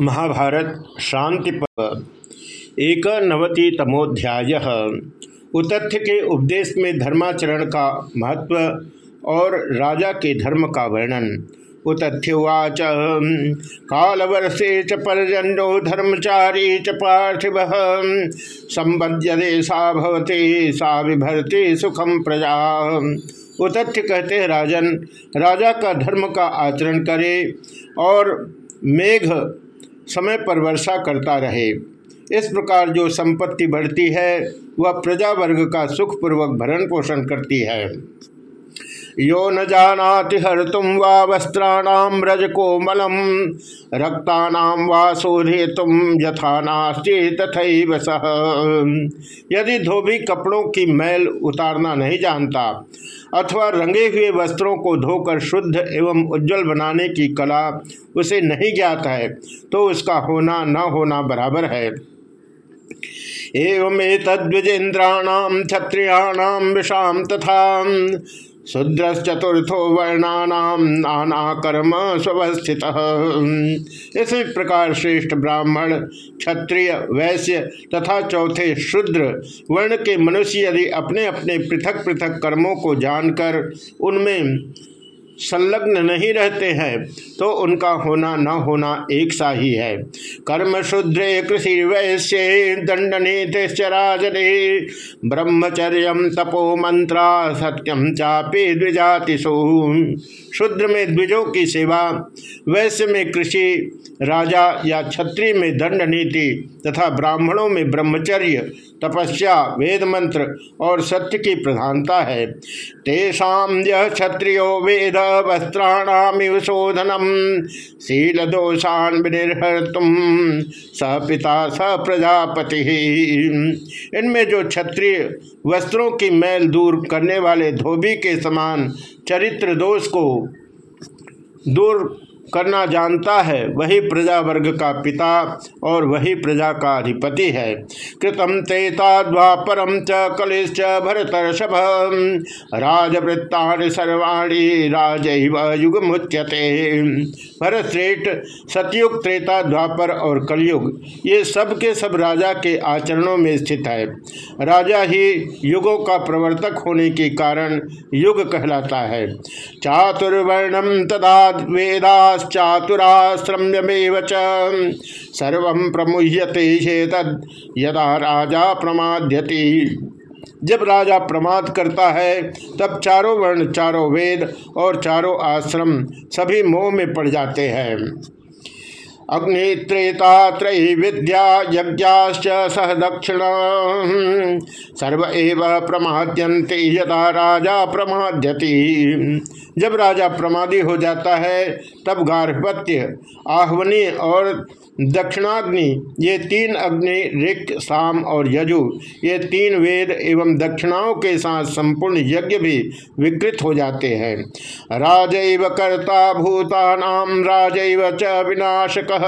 महाभारत शांति एक नवति तमोध्याय उतथ्य के उपदेश में धर्माचरण का महत्व और राजा के धर्म का वर्णन। उतथ्युवाच कालवर्षे च पर्जन्यो धर्मचारी च पार्थिव। संबद्य देशा भवते, सा विभरती सुखम प्रजा। उतथ्य कहते राजन, राजा का धर्म का आचरण करे और मेघ समय पर वर्षा करता रहे। इस प्रकार जो संपत्ति बढ़ती है, वह प्रजा वर्ग का सुखपूर्वक भरण पोषण करती है। यो न जानाति हर तुम वा वस्त्राणाम रज कोमलम रक्तानाम वा शोधे तुम यथा नास्ति तथैव सह यदि धोबी कपड़ों की मैल उतारना नहीं जानता, अथवा रंगे हुए वस्त्रों को धोकर शुद्ध एवं उज्जवल बनाने की कला उसे नहीं ज्ञात है तो उसका होना न होना बराबर है। एवं तद्विजेन्द्राणाम क्षत्रियाणाम विषाम तथा शूद्रश्चतुर्थो वर्णानाम नाना कर्म स्वस्थित। इसी प्रकार श्रेष्ठ ब्राह्मण, क्षत्रिय, वैश्य तथा चौथे शुद्र वर्ण के मनुष्य यदि अपने अपने पृथक पृथक कर्मों को जानकर उनमें संलग्न नहीं रहते हैं तो उनका होना न होना एक सा ही है। कर्म शुद्रे कृषि वैश्य दंडने राजने। ब्रह्मचर्य तपो मंत्रा सत्यम चापे द्विजातिशु शुद्र में द्विजों की सेवा, वैश्य में कृषि, राजा या क्षत्रिय में दंड नीति तथा ब्राह्मणों में ब्रह्मचर्य, तपस्या वेद मंत्र और सत्य की प्रधानता है। तेषा यह क्षत्रियो वेद वस्त्राणामिव शोधनम। शील दोषान तुम स पिता, स प्रजापति। इनमें जो क्षत्रिय वस्त्रों की मैल दूर करने वाले धोबी के समान चरित्र दोष को दूर करना जानता है, वही प्रजा वर्ग का पिता और वही प्रजा का अधिपति है। कृतम तेता द्वापरम च कलिश्च भरतर्षभ। राजवृत्ता सर्वाणी राज युग मुच्यते भरत श्रेष्ठ सतयुग, त्रेता, द्वापर और कलयुग, ये सब के सब राजा के आचरणों में स्थित है। राजा ही युगों का प्रवर्तक होने के कारण युग कहलाता है। चातुर्वर्णम तदा वेदा चातुराश्रम्यमेव सर्व प्रमुह्यते तद यदा राजा प्रमाद्यति। जब राजा प्रमाद करता है, तब चारों वर्ण, चारों वेद और चारों आश्रम सभी मोह में पड़ जाते हैं। अग्नित्रेता विद्या यज्ञाश्च सह दक्षिण। सर्व एव प्रमाद्यंते यदा राजा प्रमाद्यति। जब राजा प्रमादी हो जाता है, तब गार्भपत्य आहवनी और दक्षिणाग्नि, ये तीन अग्नि, ऋक, साम और यजु, ये तीन वेद एवं दक्षिणाओं के साथ संपूर्ण यज्ञ भी विकृत हो जाते हैं। राजैव कर्ता भूतानाम राजैव च विनाशक।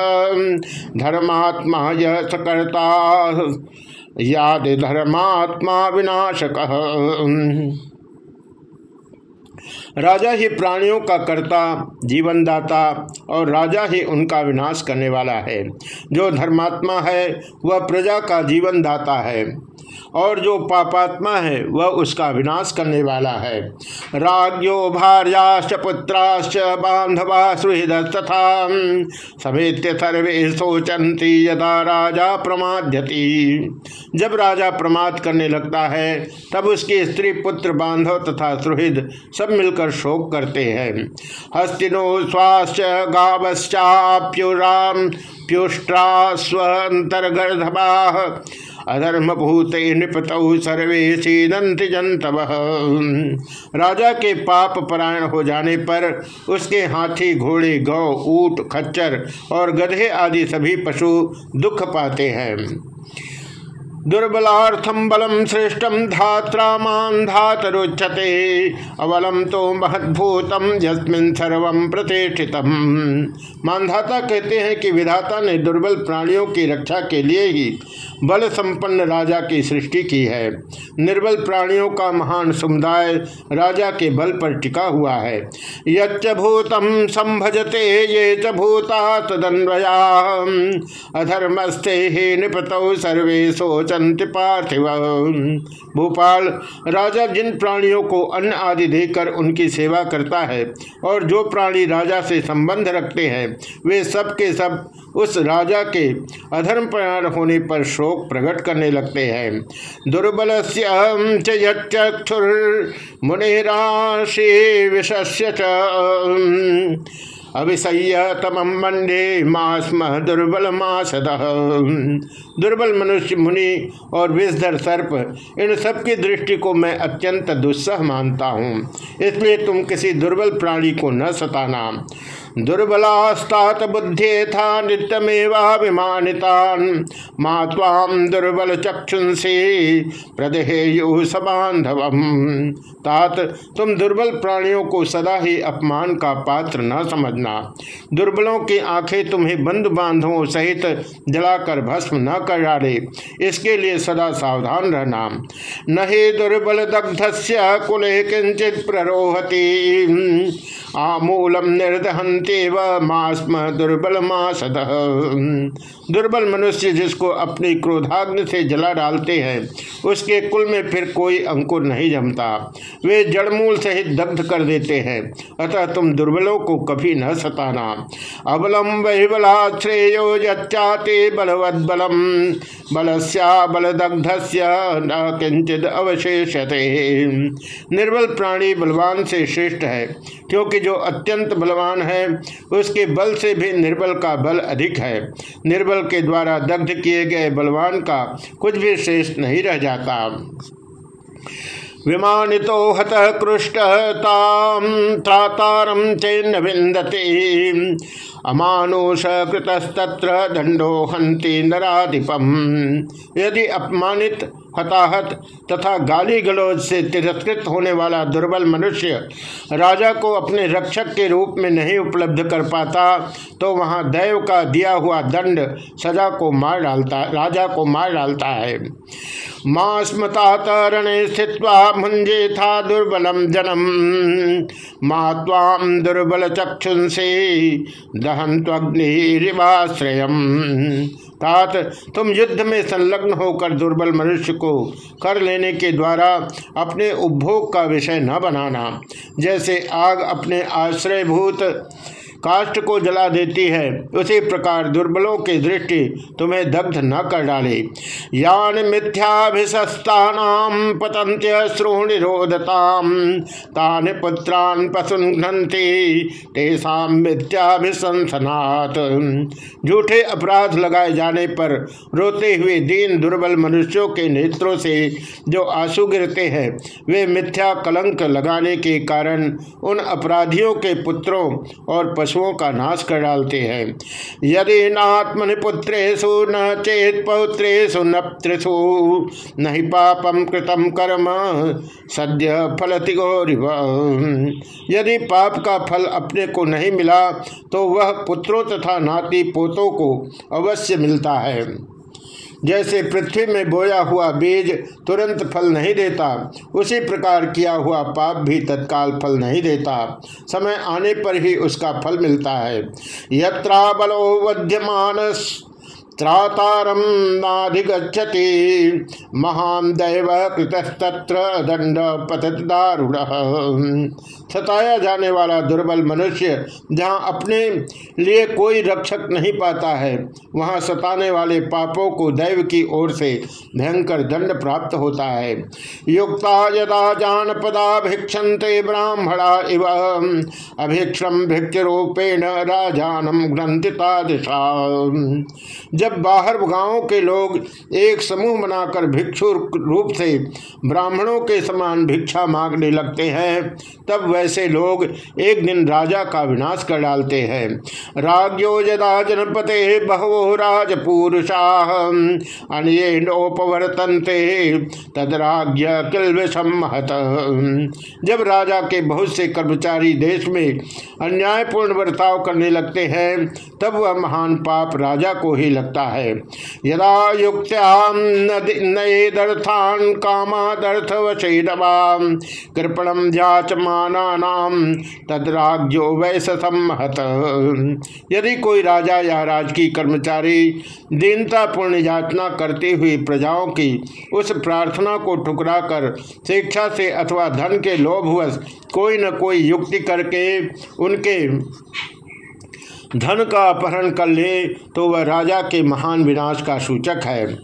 धर्मात्मा यह सकर्ता। याद धर्मात्मा विनाशक। राजा ही प्राणियों का कर्ता, जीवनदाता और राजा ही उनका विनाश करने वाला है। जो धर्मात्मा है, वह प्रजा का जीवनदाता है। और जो पापात्मा है, वह उसका विनाश करने वाला है। राज्यो भार्याश्च, पुत्राश्च बांधवा सुहृद तथा समेत्य सर्वे सोचंती यदा राजा प्रमाद्यति। जब राजा प्रमाद करने लगता है, तब उसकी स्त्री, पुत्र, बांधव तथा सुहृद सब मिलकर शोक करते हैं। हस्तिनो स्वास्थ्य गावश्चाप्युराम प्युष्ट्रा स्वंतर्गर्धवा अधर्म भूत नृपत सर्वे सीदंत जनतव। राजा के पाप परायण हो जाने पर उसके हाथी, घोड़े, गौ, ऊट, खच्चर और गधे आदि सभी पशु दुख पाते हैं। दुर्बलार्थम बलम श्रेष्ठम धात्रा मान धातरुच्यते। अवलम तो महद्भूतम यस्मिन सर्व प्रतिष्ठितम। मानधाता कहते हैं कि विधाता ने दुर्बल प्राणियों की रक्षा के लिए ही बल संपन्न राजा की सृष्टि की है। निर्बल प्राणियों का महान समुदाय राजा के बल पर टिका हुआ है। यच्च भूतम संभजते, ये च भूता तदन्वया अधर्मस्ते ही निपत, सर्वे सोचंत पार्थिव। भोपाल, राजा जिन प्राणियों को अन्न आदि देकर उनकी सेवा करता है और जो प्राणी राजा से संबंध रखते हैं, वे सब के सब उस राजा के अधर्म प्रयाण होने पर शोक प्रकट करने लगते हैं। दुर्बल चक्षुर मुनिराशि विशस्य अभिसह्य तमम मंडे मास्म दुर्बल मासद दुर्बल मनुष्य, मुनि और विषधर सर्प, इन सब की दृष्टि को मैं अत्यंत दुस्सह मानता हूँ। इसलिए तुम किसी दुर्बल प्राणी को न सताना। दुर्बलास्तात बुद्धि था नित्यमेवाभिमानितान। माँ दुर्बल चक्षुंसी प्रदेयु सबांधव तात, तुम दुर्बल प्राणियों को सदा ही अपमान का पात्र न समझना। दुर्बलों की आँखें तुम्हें बंधु बांधवों सहित जलाकर भस्म न कर डाले। इसके लिए सदा सावधान रहना। न ही दुर्बल दग्ध कुले किंचित प्ररोहती। आमूलम वास्म दुर्बल मासद। दुर्बल मनुष्य जिसको अपनी क्रोधाग्नि से जला डालते हैं, उसके कुल में फिर कोई अंकुर नहीं जमता। वे जड़मूल सहित दग्ध कर देते हैं, अतः तुम दुर्बलों को कभी न सताना। अबलम वही बला श्रेयो जाते बलवद बलम बलस्या बलदग्ध न किंचित अवशेषते निर्बल प्राणी बलवान से श्रेष्ठ है, क्योंकि जो अत्यंत बलवान है उसके बल से भी निर्बल का बल अधिक है। निर्बल के द्वारा दग्ध किए गए बलवान का कुछ भी श्रेष्ठ नहीं रह जाता। विमानितो हत कृष्ट त्रातारम चैन विंदते अमानुष कृतस्तत्र दंडो हंति नराधिपम। यदि अपमानित हताहत तथा गाली गलौज से तिरस्कृत होने वाला दुर्बल मनुष्य राजा को अपने रक्षक के रूप में नहीं उपलब्ध कर पाता तो वहाँ दैव का दिया हुआ दंड सजा को मार डालता, राजा को मार डालता है। माँ स्मता तरणे स्थित मुंजे था दुर्बलम जनम, माँ ताम दुर्बल चक्षुंसे दहन त्वग्निवाश्रय तात तुम युद्ध में संलग्न होकर दुर्बल मनुष्य को कर लेने के द्वारा अपने उपभोग का विषय न बनाना। जैसे आग अपने आश्रयभूत काष्ट को जला देती है। उसी प्रकार दुर्बलों की दृष्टि तुम्हें दग्ध न कर डाले। यान मिथ्याभिशस्ता पतंत्य श्रोणिरोधताम तान पुत्रान पशुघ्नती तेषा मिथ्याभिशंसनाथ झूठे अपराध लगाए जाने पर रोते हुए दीन दुर्बल मनुष्यों के नेत्रों से जो आँसू गिरते हैं, वे मिथ्या कलंक लगाने के कारण उन अपराधियों के पुत्रों और पशु पशुओं का नाश कर डालते हैं। यदि नात्मन पुत्रेशु न चेत पौत्रेशु न त्रिशु नहीं पापम कृतम कर्म, सद्य फलति गौरव। यदि पाप का फल अपने को नहीं मिला तो वह पुत्रों तथा नाती पोतों को अवश्य मिलता है। जैसे पृथ्वी में बोया हुआ बीज तुरंत फल नहीं देता, उसी प्रकार किया हुआ पाप भी तत्काल फल नहीं देता। समय आने पर ही उसका फल मिलता है। यत्रा बलो वध्यमान त्रातारम नाधिगछति महान दैव कृतस्तत्र दंड पतत दारुण सताया जाने वाला दुर्बल मनुष्य, जहाँ अपने लिए कोई रक्षक नहीं पाता है, वहाँ सताने वाले पापों को दैव की ओर से भयंकर दंड प्राप्त होता है। युक्ता यदा जान पदा भिक्षंते ब्राह्मणा इव। अभिक्षम भिक्ष रूपेण राजानम ग्रंथिता दिशा। जब बाहर गाँवों के लोग एक समूह बनाकर भिक्षु रूप से ब्राह्मणों के समान भिक्षा मांगने लगते हैं, तब वैसे लोग एक दिन राजा का विनाश कर डालते हैं। राज्यो यदा जनपते बहवो राजपूरुषा अनोपवर्तनते तदराज्य किल जब राजा के बहुत से कर्मचारी देश में अन्यायपूर्ण बर्ताव करने लगते हैं, तब वह महान पाप राजा को ही लगता लगता है। यदा युक्त्याम नएदर्थान कामादर्थ वशैरवाम कृपणम जाच मानानाम तदराज्यो वैस सम्महत यदि कोई राजा या राजकीय कर्मचारी दीनतापूर्ण याचना करते हुए प्रजाओं की उस प्रार्थना को ठुकरा कर शिक्षा से अथवा धन के लोभवश कोई न कोई युक्ति करके उनके धन का अपहरण कर ले तो वह राजा के महान विनाश का सूचक है।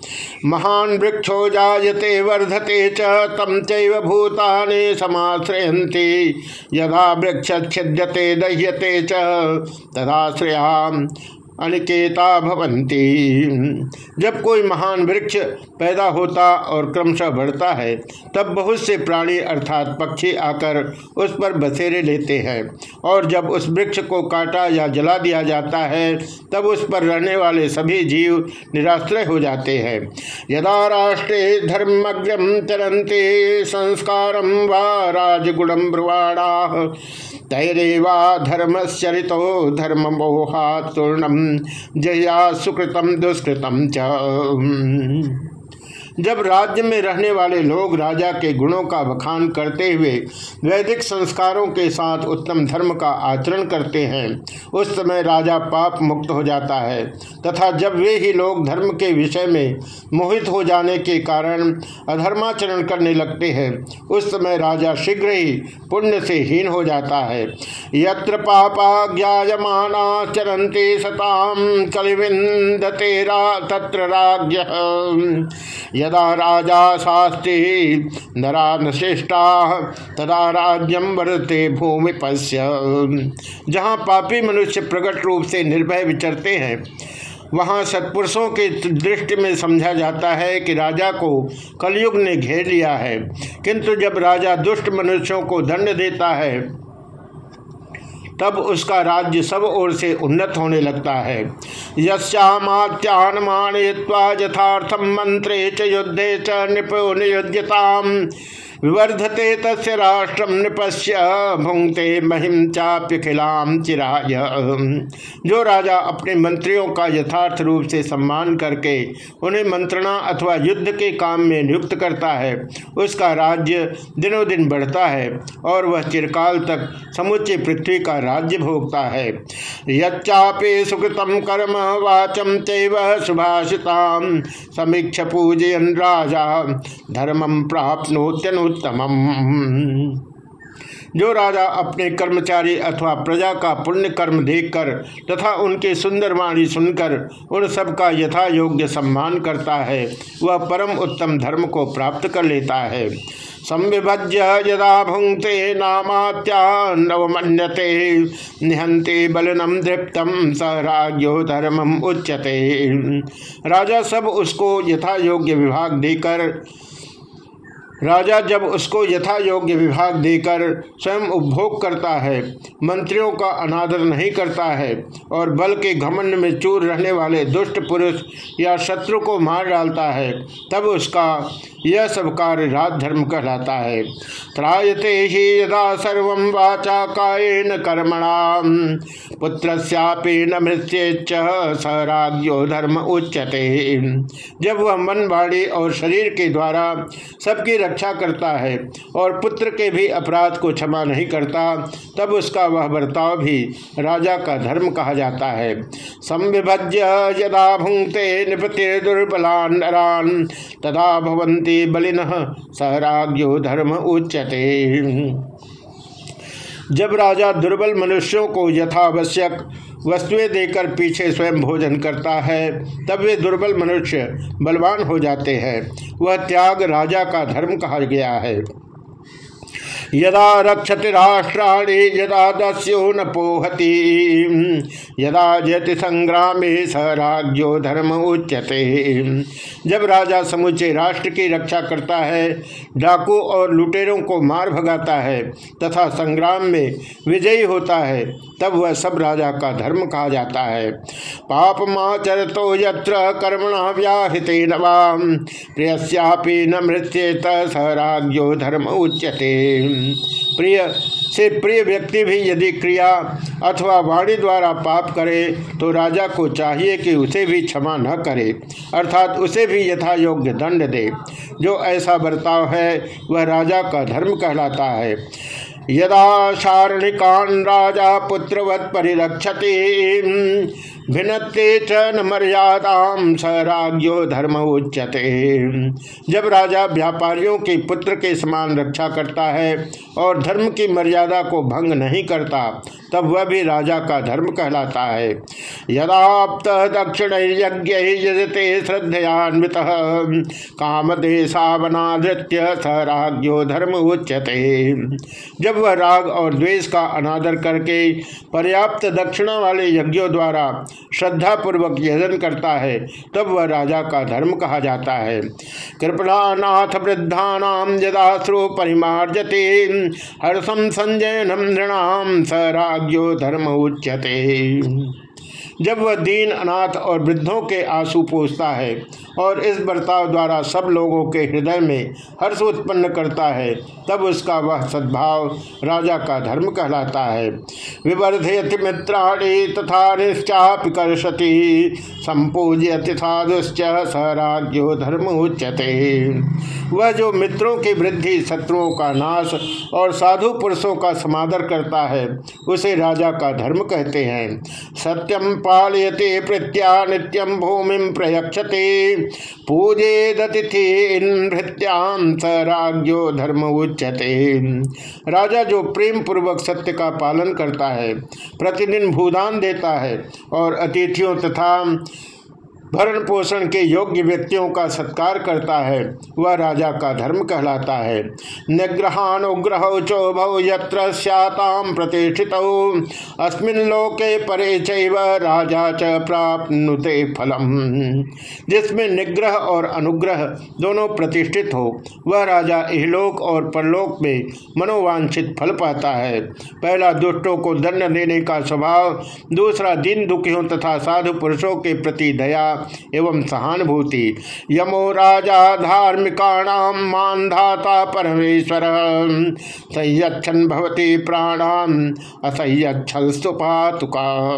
महान वृक्षो जायते, वर्धते च, तम चैव भूतानि समाश्रयन्ति। यदा वृक्ष छिद्यते, दह्यते च, तदाश्रयाम। अनिकेता भवंती जब कोई महान वृक्ष पैदा होता और क्रमशः बढ़ता है, तब बहुत से प्राणी अर्थात पक्षी आकर उस पर बसेरे लेते हैं और जब उस वृक्ष को काटा या जला दिया जाता है, तब उस पर रहने वाले सभी जीव निराश्रय हो जाते हैं। यदा राष्ट्रे धर्मग्रम चरंते संस्कार व राजगुणम ब्रुवाणा तैरेवा धर्मश्चरितो धर्म मोहातूर्णम जया सुकृतम दुष्कृतम च। जब राज्य में रहने वाले लोग राजा के गुणों का बखान करते हुए वैदिक संस्कारों के साथ उत्तम धर्म का आचरण करते हैं, उस समय राजा पाप मुक्त हो जाता है। तथा जब वे ही लोग धर्म के विषय में मोहित हो जाने के कारण अधर्माचरण करने लगते हैं, उस समय राजा शीघ्र ही पुण्य से हीन हो जाता है। यत्र पापा ज्ञायमाना चरंते सताम कलिविंदते तत्र राज्य यदा राजा शास्त्री नरा नशिष्टा, तदा राज्यम वर्ते भूमि पश्य जहाँ पापी मनुष्य प्रकट रूप से निर्भय विचरते हैं, वहाँ सत्पुरुषों के दृष्टि में समझा जाता है कि राजा को कलयुग ने घेर लिया है। किंतु जब राजा दुष्ट मनुष्यों को दंड देता है तब उसका राज्य सब ओर से उन्नत होने लगता है। यश्यामात्यान यथार्थम मंत्रे च युद्धे च नृपो विवर्धते तस् राष्ट्रम नृपस्य भुंगते महिम चाप्य खिलाम चिराय। जो राजा अपने मंत्रियों का यथार्थ रूप से सम्मान करके उन्हें मंत्रणा अथवा युद्ध के काम में नियुक्त करता है, उसका राज्य दिनों दिन बढ़ता है और वह चिरकाल तक समुचे पृथ्वी का राज्य भोगता है। यच्चापे सुकृतम कर्म वाचम तेव सुभाषिताम समीक्ष पूजयन राजा धर्मम प्राप्नोत्यनु उत्तमम। जो राजा अपने कर्मचारी अथवा प्रजा का पुण्य कर्म देखकर तथा उनके सुंदर वाणी सुनकर उन सब का यथा योग्य सम्मान करता है, वह परम उत्तम धर्म को प्राप्त कर लेता है। संविभज्य यदा भुंगते नामात्यावमन्यते निहंते बलनम दृप्तम स राज्यो धर्मम उच्यते। राजा सब उसको यथा योग्य विभाग देकर राजा जब उसको यथा योग्य विभाग देकर स्वयं उपभोग करता है, मंत्रियों का अनादर नहीं करता है और बल के घमंड में चूर रहने वाले दुष्ट पुरुष या शत्रु को मार डालता है, तब उसका यह सब कार्य राजधर्म कहलाता है। त्रायते ही यदा सर्व वाचा कायन कर्मणा पुत्र न मृत्येच सराज्यो धर्म उच्यते। जब वह मन बाड़ी और शरीर के द्वारा सबकी रक्षा करता है और पुत्र के भी अपराध को क्षमा नहीं करता, तब उसका वह बर्ताव भी राजा का धर्म कहा जाता है। संविभज्य यदा भुंगते निपति दुर्बलान तदा भवंती बलिन सहराग्यो धर्म उच्यते। जब राजा दुर्बल मनुष्यों को यथावश्यक वस्तुएँ देकर पीछे स्वयं भोजन करता है, तब वे दुर्बल मनुष्य बलवान हो जाते हैं। वह त्याग राजा का धर्म कहा गया है। यदा रक्षति राष्ट्राणी यदा दस्यो न पोहती, यदा जति संग्राम स राज्यो धर्म उच्यते। जब राजा समुचे राष्ट्र की रक्षा करता है डाकू और लुटेरों को मार भगाता है तथा संग्राम में विजयी होता है, तब वह सब राजा का धर्म कहा जाता है। पाप माचर तो यत्र कर्मणा व्याहृत नवाम प्रियस्यापि न मृत्येत स राज्यो धर्म उच्यते। प्रिय, से प्रिय व्यक्ति भी यदि क्रिया अथवा वाणी द्वारा पाप करे तो राजा को चाहिए कि उसे भी क्षमा न करे, अर्थात उसे भी यथा योग्य दंड दे। जो ऐसा बर्ताव है, वह राजा का धर्म कहलाता है। यदा शारणिकान राजा पुत्रवत परिरक्षति भिन्नते च न मर्यादाम स राज्यो धर्म उच्यते। जब राजा व्यापारियों के पुत्र के समान रक्षा करता है और धर्म की मर्यादा को भंग नहीं करता तब वह भी राजा का धर्म कहलाता है। यदाप्त दक्षिण यज्ञ यजते श्रद्धयान्वित। काम देशावनाधृत्य स राज्यो धर्म उच्यते। जब वह राग और द्वेष का अनादर करके पर्याप्त दक्षिणा वाले यज्ञों द्वारा श्रद्धा पूर्वक यजन करता है, तब वह राजा का धर्म कहा जाता है। कृपणानाथ वृद्धानाम यदाश्रु परिमार्जते। हर्षम संजयनम नृणाम स राज्यो धर्म उच्यते। जब वह दीन, अनाथ और वृद्धों के आँसू पोसता है और इस बर्ताव द्वारा सब लोगों के हृदय में हर्ष उत्पन्न करता है, तब उसका वह सद्भाव राजा का धर्म कहलाता है। विवर्धयति मित्राणी तथा निश्चापिकर्षति संपूज्यति साधुश्च सराज्यो धर्म उच्यते। वह जो मित्रों की वृद्धि, शत्रुओं का नाश और साधु पुरुषों का समादर करता है, उसे राजा का धर्म कहते हैं। सत्यम पालयते प्रत्या नित्यम भूमि प्रयक्षते पूजे दतिथि नृत्याम स राजो धर्म उच्चते राजा जो प्रेम पूर्वक सत्य का पालन करता है, प्रतिदिन भूदान देता है और अतिथियों तथा भरण पोषण के योग्य व्यक्तियों का सत्कार करता है। वह राजा का धर्म कहलाता है। निग्रहानुग्रह चौभौ यत्र प्रतिष्ठित। अस्मिन लोके परे राजा च प्राप्नुते फलम। जिसमें निग्रह और अनुग्रह दोनों प्रतिष्ठित हो, वह राजा इहलोक और परलोक में मनोवांछित फल पाता है। पहला दुष्टों को दंड देने का स्वभाव, दूसरा दिन दुखियों तथा साधु पुरुषों के प्रति दया एवं सहानुभूति। यमो राजा धार्मिकाणाम मानधाता परमेश्वर। संयक्षण भवती प्राणाम असह्यक्षल सुपातुका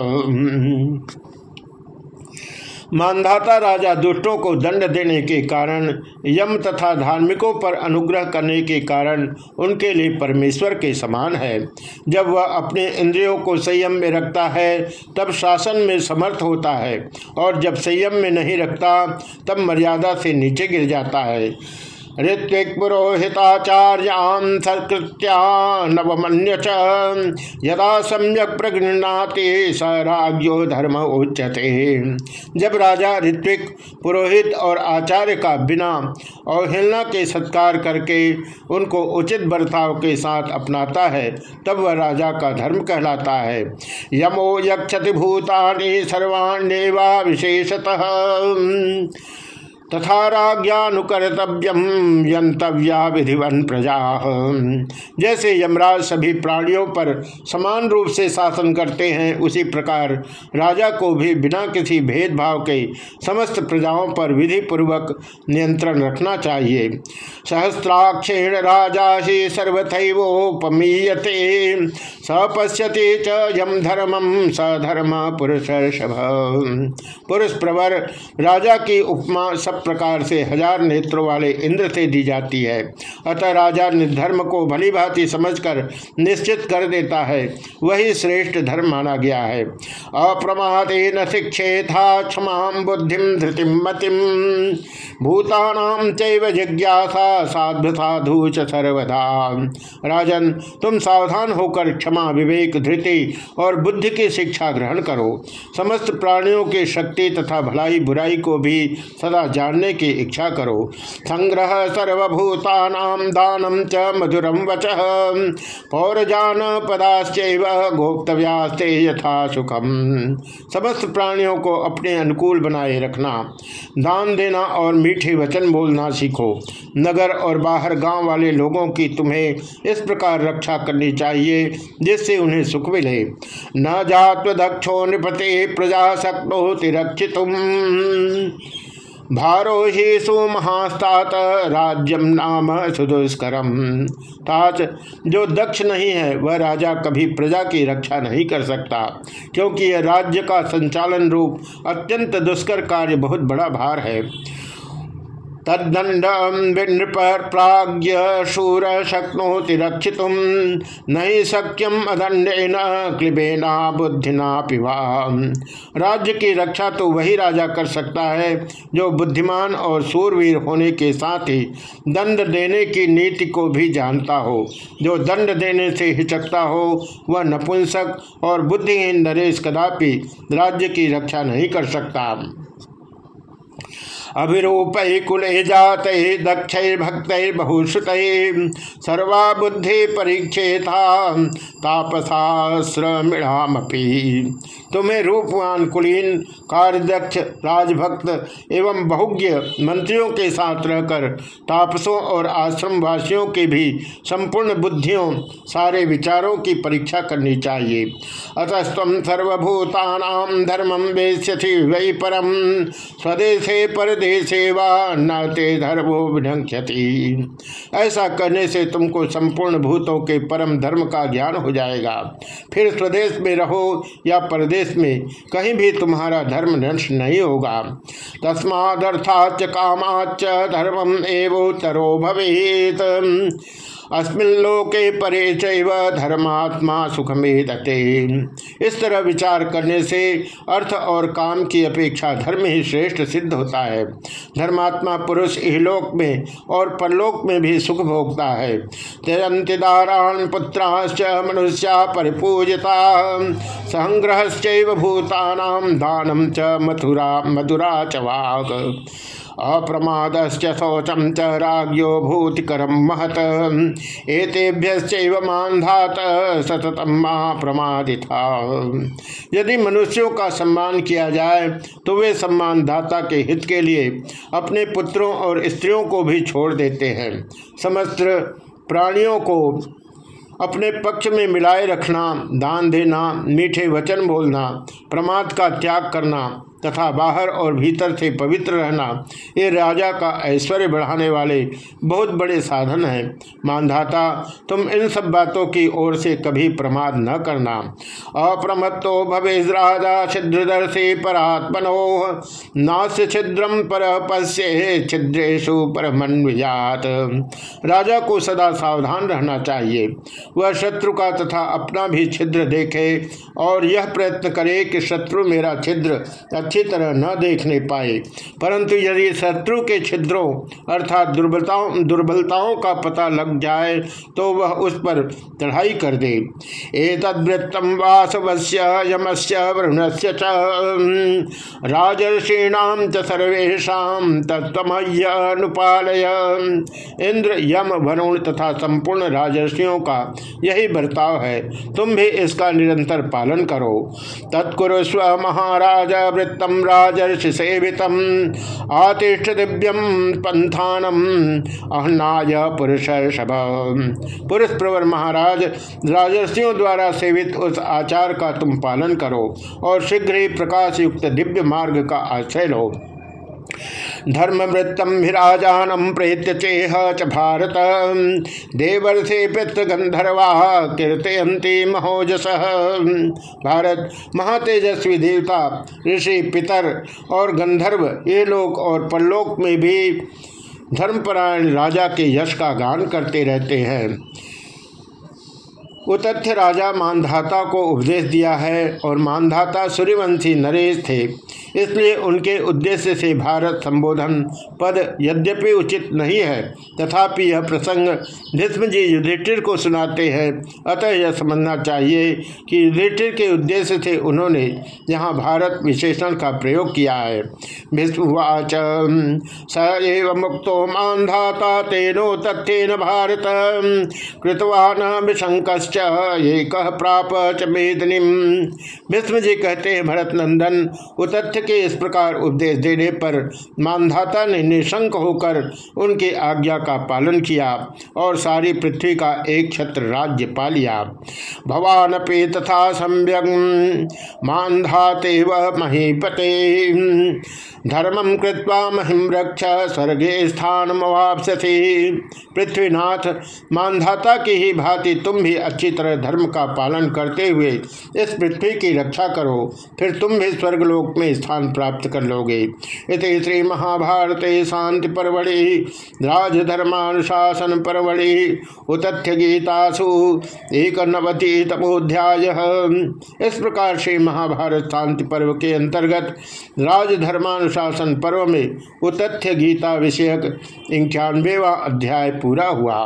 मानधाता राजा दुष्टों को दंड देने के कारण, यम तथा धार्मिकों पर अनुग्रह करने के कारण उनके लिए परमेश्वर के समान है। जब वह अपने इंद्रियों को संयम में रखता है, तब शासन में समर्थ होता है, और जब संयम में नहीं रखता, तब मर्यादा से नीचे गिर जाता है। ऋत्विक पुरोहिताचार्याम सत्कृत्या नवमन्य यदा सम्यक प्रगृणाते स राज्यो धर्म उच्यते। जब राजा ऋत्विक, पुरोहित और आचार्य का बिना अवहेलना के सत्कार करके उनको उचित बर्ताव के साथ अपनाता है, तब वह राजा का धर्म कहलाता है। यमो यक्षति भूतानि सर्वाण्यवा विशेषतः। तथा राज्ञानुकर्तव्यम यंतव्या विधिवन प्रजा। जैसे यमराज सभी प्राणियों पर समान रूप से शासन करते हैं, उसी प्रकार राजा को भी बिना किसी भेदभाव के समस्त प्रजाओं पर विधि पूर्वक नियंत्रण रखना चाहिए। सहस्त्राक्षेण राजा ही सर्वथोपमीयते सपश्यते च यम धर्मम सधर्म पुरुष पुरुष प्रवर राजा की उपमा सब प्रकार से हज़ार नेत्रों वाले इंद्र से दी जाती है। अतः राजा निर्धर्म को भली भांति समझकर निश्चित कर देता है। वही श्रेष्ठ धर्म माना गया है। अप्रमादे न था क्षमा बुद्धि धृतिम मतिम भूतानाम चैव जिज्ञासा साधु साधु सर्वधा राजन, तुम सावधान होकर क्षमा, विवेक, धृति और बुद्धि की शिक्षा ग्रहण करो। समस्त प्राणियों की शक्ति तथा भलाई बुराई को भी सदा जानने की इच्छा करो। संग्रह सर्वभूतानाम दानम च मधुरम वच। पौरजान पदाश्चैव गोप्तव्यास्ते यथा सुखम। समस्त प्राणियों को अपने अनुकूल बनाए रखना। दान देना और मीठे वचन बोलना सीखो। नगर और बाहर गाँव वाले लोगों की तुम्हें इस प्रकार रक्षा करनी चाहिए, जिससे उन्हें सुख मिले। न जात दक्षो निपते प्रजा शक्नोति रक्षित भारो ही सुमहास्तात राज्यम नाम सुदुष्करम। ताच जो दक्ष नहीं है, वह राजा कभी प्रजा की रक्षा नहीं कर सकता, क्योंकि यह राज्य का संचालन रूप अत्यंत दुष्कर कार्य बहुत बड़ा भार है। तदंड विनृप प्राज्ञ शूर शक्नोति रक्षित नहीं सक्यम अदंडेन क्लिबेना बुद्धिना पिवा। राज्य की रक्षा तो वही राजा कर सकता है, जो बुद्धिमान और सूरवीर होने के साथ ही दंड देने की नीति को भी जानता हो। जो दंड देने से हिचकता हो, वह नपुंसक और बुद्धिहीन नरेश कदापि राज्य की रक्षा नहीं कर सकता। अभिरूप कुल जात दक्ष भक्त बहुश्रुत सर्वा बुद्धि परीक्षेता तापसाश्रमिणामपी। तुम्हें रूपवान कुलीन कार्यदक्ष राजभक्त एवं बहुज्ञ मंत्रियों के साथ रहकर तापसों और आश्रम वासियों के भी संपूर्ण बुद्धियों, सारे विचारों की परीक्षा करनी चाहिए। अतस्तम सर्वभूता धर्मम वेश्यथि वही परम स्वदेशे पर सेवा न ते धर्मो विढंक्षति ऐसा करने से तुमको संपूर्ण भूतों के परम धर्म का ज्ञान हो जाएगा। फिर स्वदेश में रहो या परदेश में कहीं भी तुम्हारा धर्म नष्ट नहीं होगा। तस्मादर्थाच कामाच धर्मम एवोत्तरो भवेत। अस्मिल्लोके परे चैव धर्मात्मा सुखमेदते इस तरह विचार करने से अर्थ और काम की अपेक्षा धर्म ही श्रेष्ठ सिद्ध होता है। धर्मात्मा पुरुष इहलोक में और परलोक में भी सुख भोगता है। त्यजंतिदारान पुत्राश्च मनुष्या परिपूजिता। संग्रह भूतानाम दानम च मथुरा मधुरा च वाग अप्रमाद शौचम च राज्यो भूतिकरम महत। एतेभ्य मानधात सततम प्रमादिता यदि मनुष्यों का सम्मान किया जाए तो वे सम्मान दाता के हित के लिए अपने पुत्रों और स्त्रियों को भी छोड़ देते हैं। समस्त प्राणियों को अपने पक्ष में मिलाए रखना, दान देना, मीठे वचन बोलना, प्रमाद का त्याग करना तथा बाहर और भीतर से पवित्र रहना, ये राजा का ऐश्वर्य बढ़ाने वाले बहुत बड़े साधन हैं। मानधाता, तुम इन सब बातों की ओर से कभी प्रमाद न करना। अप्रमत्तो भवे राजा छिद्रदर्शी परात्मनो। नास्य छिद्रम पर पश्य छिद्रेशु परमन्विजात राजा को सदा सावधान रहना चाहिए। वह शत्रु का तथा अपना भी छिद्र देखे और यह प्रयत्न करे कि शत्रु मेरा छिद्र अच्छी तरह न देखने पाए। परंतु यदि शत्रु के छिद्रों अर्थात दुर्बलताओं दुर्बलताओं का पता लग जाए तो वह उस पर चढ़ाई कर दे। एतद्वृत्तम वासवस्य यमस्य वरुणस्य च राजर्षीणाम च सर्वेशा तत्वमयनुपालय इंद्र यम, वरुण तथा संपूर्ण राजर्षियों का यही बर्ताव है। तुम भी इसका निरंतर पालन करो। तत्कुरुस्व महाराज वृत्त तम राजर्षि सेवित आतिष्ठ दिव्यम पंथानम अहनाय पुरुष पुरुष प्रवर महाराज, राजर्षियों द्वारा सेवित उस आचार का तुम पालन करो और शीघ्र ही प्रकाश युक्त दिव्य मार्ग का आश्रय लो। धर्मवृत्तम विराजानम प्रेत्य चेह च भारत। देवर्षे पितृगंधर्वा कीर्तयंती महोजस। भारत, महातेजस्वी देवता, ऋषि, पितर और गंधर्व ये लोक और परलोक में भी धर्मपरायण राजा के यश का गान करते रहते हैं। उतथ्य राजा मानधाता को उपदेश दिया है और मानधाता सूर्यवंशी नरेश थे। इसलिए उनके उद्देश्य से भारत संबोधन पद यद्यपि उचित नहीं है, तथापि यह प्रसंग भीष्म जी युधिष्ठिर को सुनाते हैं। अतः यह समझना चाहिए कि युधिष्ठिर के उद्देश्य से उन्होंने यहाँ भारत विशेषण का प्रयोग किया है। भीष्मवाच स एव मुक्तो मानधाता तेनो तथ्यन भारत, कृतवान ये कह प्राप च मेदनी भीष्म जी कहते हैं भरत नंदन उतथ्य के इस प्रकार उपदेश देने पर मानधाता ने निशंक होकर उनकी आज्ञा का पालन किया और सारी पृथ्वी का एक छत्र राज्य पा लिया। भवान पे तथा सम्यक मानधाते वह महीपते। धर्मम कृत्वा महिम रक्ष, स्वर्गे स्थान पृथ्वीनाथ, मानधाता की ही भांति तुम भी अच्छी तरह धर्म का पालन करते हुए इस पृथ्वी की रक्षा करो, फिर तुम भी स्वर्गलोक में स्थान प्राप्त कर लोगे। इस श्री महाभारत शांति परवड़ि, राजधर्मानुशासन परवड़ि उतथ्य गीतासु एक नवति तपोध्याय इस प्रकार से महाभारत शांति पर्व के अंतर्गत राजधर्मानुशासन पर्व में उतथ्य गीता विषयक इक्यानवेवा अध्याय पूरा हुआ।